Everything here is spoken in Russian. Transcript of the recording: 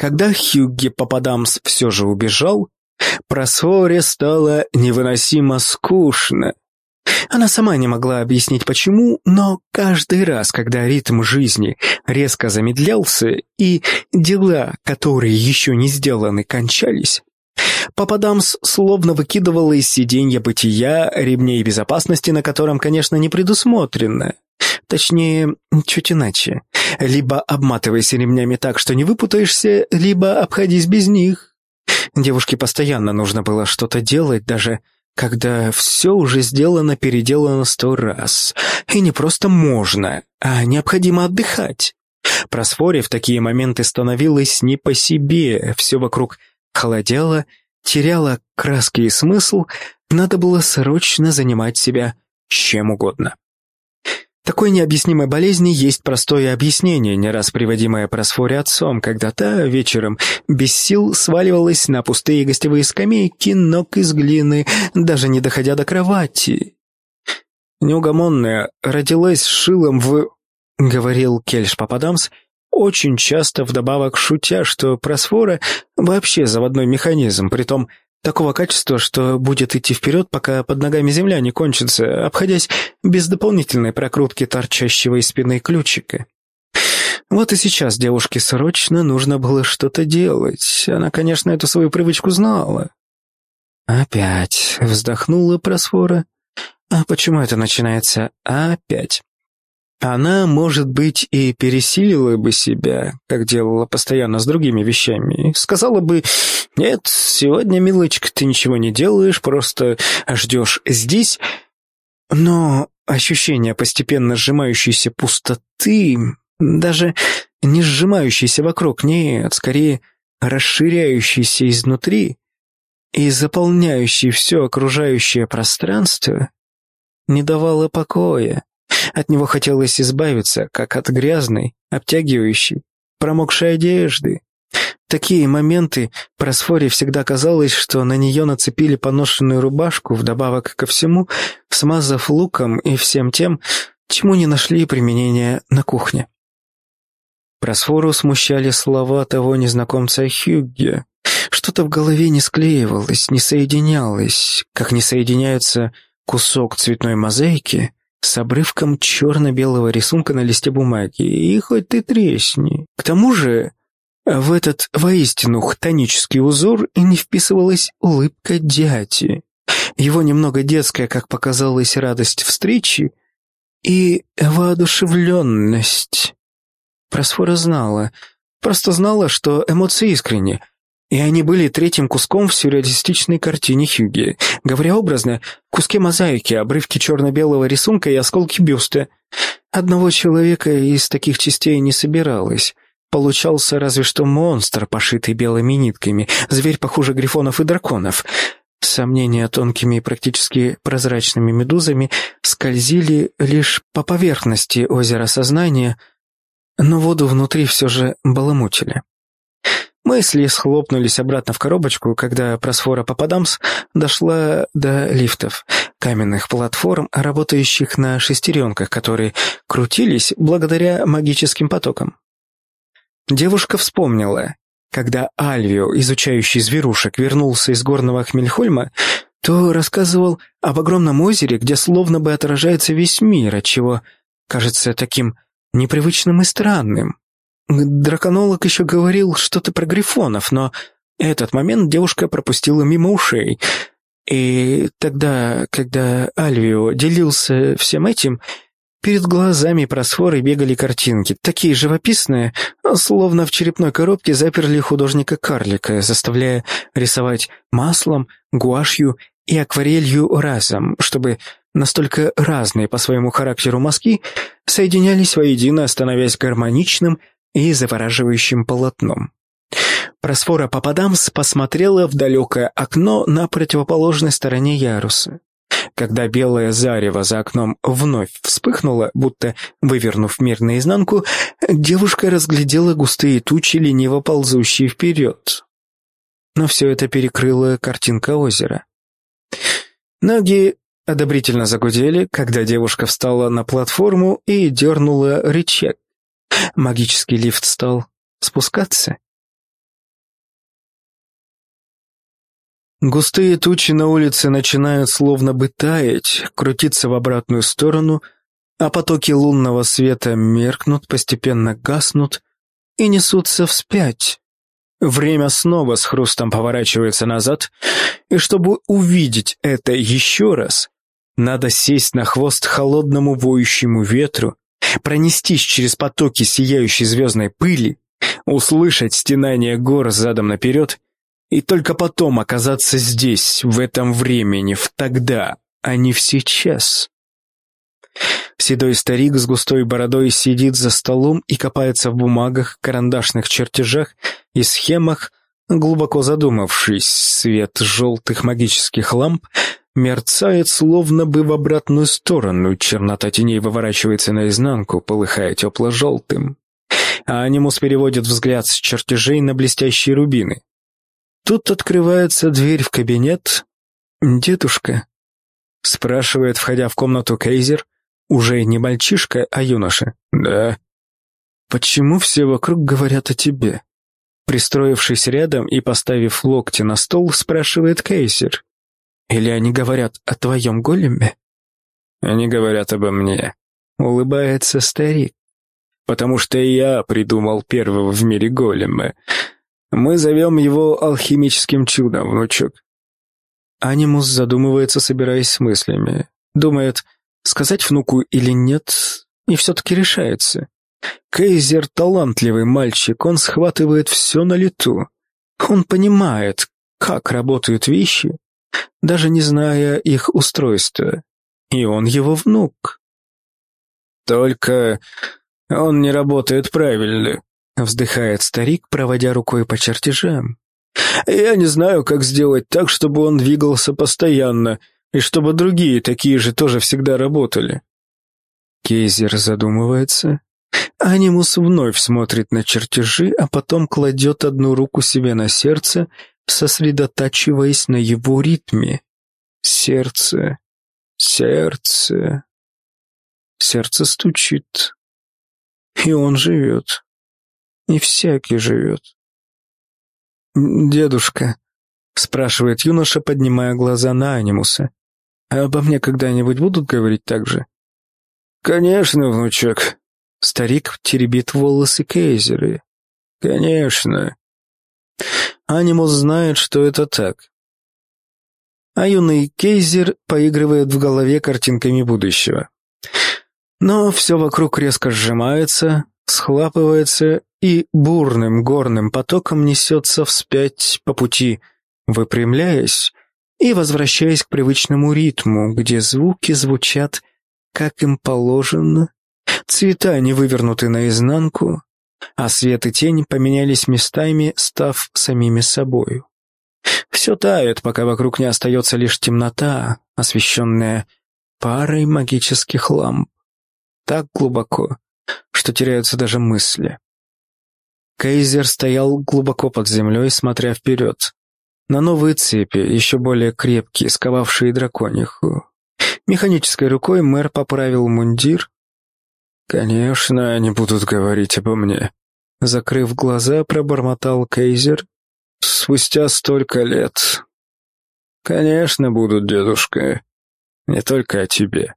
Когда Хьюги Пападамс все же убежал, Просфоре стало невыносимо скучно. Она сама не могла объяснить почему, но каждый раз, когда ритм жизни резко замедлялся и дела, которые еще не сделаны, кончались, Пападамс словно выкидывала из сиденья бытия ремней безопасности, на котором, конечно, не предусмотрено. Точнее, чуть иначе. Либо обматывайся ремнями так, что не выпутаешься, либо обходись без них. Девушке постоянно нужно было что-то делать, даже когда все уже сделано, переделано сто раз. И не просто можно, а необходимо отдыхать. Просфоре в такие моменты становилось не по себе, все вокруг холодело, теряло краски и смысл, надо было срочно занимать себя чем угодно. Такой необъяснимой болезни есть простое объяснение, не раз приводимое Просфоре отцом, когда та вечером без сил сваливалась на пустые гостевые скамейки, ног из глины, даже не доходя до кровати. Неугомонная родилась шилом в... — говорил Кельш Пападамс, очень часто вдобавок шутя, что Просфора вообще заводной механизм, притом Такого качества, что будет идти вперед, пока под ногами земля не кончится, обходясь без дополнительной прокрутки торчащего из спины ключика. Вот и сейчас девушке срочно нужно было что-то делать. Она, конечно, эту свою привычку знала. «Опять», — вздохнула Просфора. «А почему это начинается опять?» Она, может быть, и пересилила бы себя, как делала постоянно с другими вещами. Сказала бы, «Нет, сегодня, милочка, ты ничего не делаешь, просто ждешь здесь». Но ощущение постепенно сжимающейся пустоты, даже не сжимающейся вокруг, нет, скорее расширяющейся изнутри и заполняющей все окружающее пространство, не давало покоя. От него хотелось избавиться, как от грязной, обтягивающей, промокшей одежды. такие моменты Просфоре всегда казалось, что на нее нацепили поношенную рубашку, вдобавок ко всему, смазав луком и всем тем, чему не нашли применения на кухне. Просфору смущали слова того незнакомца Хюгге. Что-то в голове не склеивалось, не соединялось, как не соединяются кусок цветной мозаики с обрывком черно-белого рисунка на листе бумаги, и хоть ты тресни. К тому же в этот воистину хтонический узор и не вписывалась улыбка дяди. Его немного детская, как показалось, радость встречи и воодушевленность. Просфора знала, просто знала, что эмоции искренни, и они были третьим куском в сюрреалистичной картине Хьюги. Говоря образно, куски мозаики, обрывки черно-белого рисунка и осколки бюста. Одного человека из таких частей не собиралось. Получался разве что монстр, пошитый белыми нитками, зверь похуже грифонов и драконов. Сомнения тонкими и практически прозрачными медузами скользили лишь по поверхности озера сознания, но воду внутри все же баламутили. Мысли схлопнулись обратно в коробочку, когда просфора Пападамс дошла до лифтов, каменных платформ, работающих на шестеренках, которые крутились благодаря магическим потокам. Девушка вспомнила, когда Альвио, изучающий зверушек, вернулся из горного Хмельхольма, то рассказывал об огромном озере, где словно бы отражается весь мир, отчего кажется таким непривычным и странным. Драконолог еще говорил что-то про грифонов, но этот момент девушка пропустила мимо ушей. И тогда, когда Альвио делился всем этим, перед глазами просфоры бегали картинки, такие живописные, словно в черепной коробке заперли художника-карлика, заставляя рисовать маслом, гуашью и акварелью разом, чтобы настолько разные по своему характеру мазки соединялись воедино, становясь гармоничным и завораживающим полотном. Просфора Пападамс посмотрела в далекое окно на противоположной стороне яруса. Когда белое зарево за окном вновь вспыхнуло, будто вывернув мир наизнанку, девушка разглядела густые тучи, лениво ползущие вперед. Но все это перекрыла картинка озера. Ноги одобрительно загудели, когда девушка встала на платформу и дернула рычаг. Магический лифт стал спускаться. Густые тучи на улице начинают словно бы таять, крутиться в обратную сторону, а потоки лунного света меркнут, постепенно гаснут и несутся вспять. Время снова с хрустом поворачивается назад, и чтобы увидеть это еще раз, надо сесть на хвост холодному воющему ветру пронестись через потоки сияющей звездной пыли, услышать стенание гор задом наперед и только потом оказаться здесь, в этом времени, в тогда, а не в сейчас. Седой старик с густой бородой сидит за столом и копается в бумагах, карандашных чертежах и схемах, глубоко задумавшись, свет желтых магических ламп мерцает словно бы в обратную сторону, чернота теней выворачивается наизнанку, полыхая тепло-желтым. А анимус переводит взгляд с чертежей на блестящие рубины. Тут открывается дверь в кабинет. «Дедушка?» — спрашивает, входя в комнату Кейзер, уже не мальчишка, а юноша. «Да». «Почему все вокруг говорят о тебе?» Пристроившись рядом и поставив локти на стол, спрашивает Кейзер. «Или они говорят о твоем големе?» «Они говорят обо мне», — улыбается старик. «Потому что я придумал первого в мире голема. Мы зовем его алхимическим чудом, внучок. Анимус задумывается, собираясь с мыслями. Думает, сказать внуку или нет, и все-таки решается. Кейзер талантливый мальчик, он схватывает все на лету. Он понимает, как работают вещи, даже не зная их устройства. И он его внук. Только он не работает правильно, Вздыхает старик, проводя рукой по чертежам. «Я не знаю, как сделать так, чтобы он двигался постоянно, и чтобы другие такие же тоже всегда работали». Кейзер задумывается. Анимус вновь смотрит на чертежи, а потом кладет одну руку себе на сердце, сосредотачиваясь на его ритме. Сердце, сердце. Сердце стучит. И он живет. Не всякий живет. «Дедушка», — спрашивает юноша, поднимая глаза на анимуса, «а обо мне когда-нибудь будут говорить так же?» «Конечно, внучок». Старик теребит волосы Кейзеры. «Конечно». Анимус знает, что это так. А юный Кейзер поигрывает в голове картинками будущего. Но все вокруг резко сжимается, схлапывается и бурным горным потоком несется вспять по пути, выпрямляясь и возвращаясь к привычному ритму, где звуки звучат, как им положено, цвета не вывернуты наизнанку, а свет и тень поменялись местами, став самими собою. Все тает, пока вокруг не остается лишь темнота, освещенная парой магических ламп. Так глубоко, что теряются даже мысли. Кейзер стоял глубоко под землей, смотря вперед. На новые цепи, еще более крепкие, сковавшие дракониху. Механической рукой мэр поправил мундир. «Конечно, они будут говорить обо мне», — закрыв глаза, пробормотал Кейзер. «Спустя столько лет». «Конечно будут, дедушка. Не только о тебе».